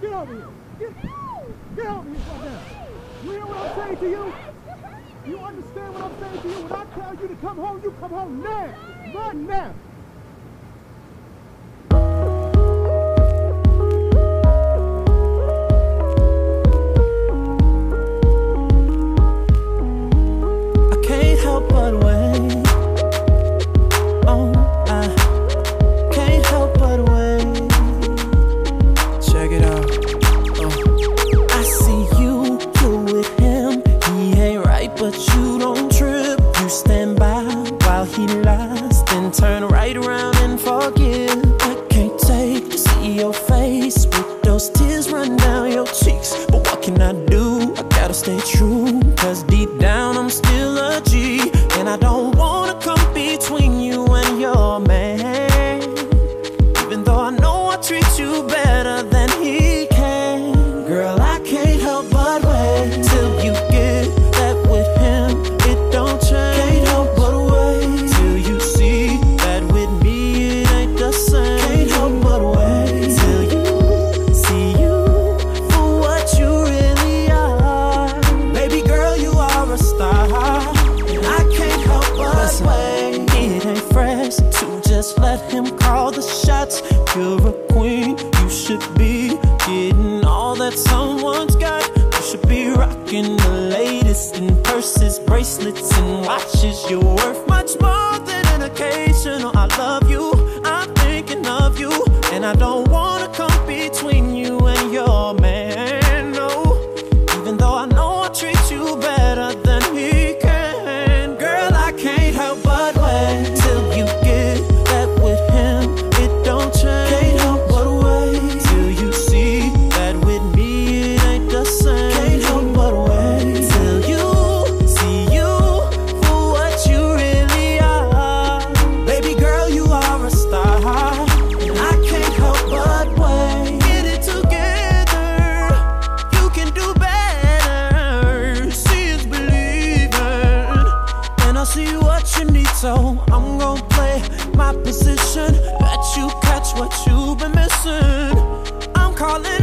Get over here. Get, get over here right now. You hear what I'm saying to you? You understand what I'm saying to you? When I tell you to come home, you come home now. Right now. He lies, then turn right around and forgive. I can't take to see your face with those tears run down your cheeks. But what can I do? I gotta stay true. Shots. You're a queen, you should be getting all that someone's got. You should be rocking the latest in purses, bracelets, and watches. You're worth much more than an occasional. I love See what you need, so I'm gonna play my position. Bet you catch what you've been missing. I'm calling